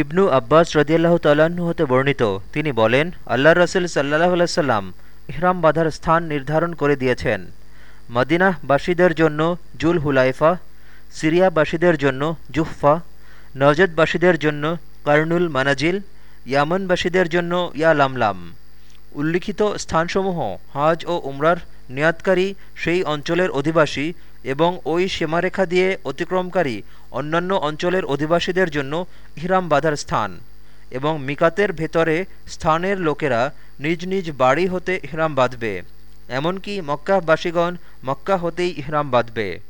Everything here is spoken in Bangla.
ইবনু আব্বাস রদিয়াল্লাহ তাল্লাহ্ন হতে বর্ণিত। তিনি বলেন আল্লাহ রসুল সাল্লাহ সাল্লাম ইহরাম বাঁধার স্থান নির্ধারণ করে দিয়েছেন। মদিনাহবাসীদের জন্য জুল হুলাইফা সিরিয়াবাসীদের জন্য জুহফা নজদবাসীদের জন্য কার্নুল মানাজিল, ইয়ামনবাসীদের জন্য ইয়া লামলাম উল্লিখিত স্থানসমূহ হাজ ও উমরার নিয়াতকারী সেই অঞ্চলের অধিবাসী এবং ওই সীমারেখা দিয়ে অতিক্রমকারী অন্যান্য অঞ্চলের অধিবাসীদের জন্য ইহরাম বাঁধার স্থান এবং মিকাতের ভেতরে স্থানের লোকেরা নিজ নিজ বাড়ি হতে ইহরাম বাঁধবে। এমনকি মক্কাবাসীগণ মক্কা হতেই ইহরাম বাঁধবে।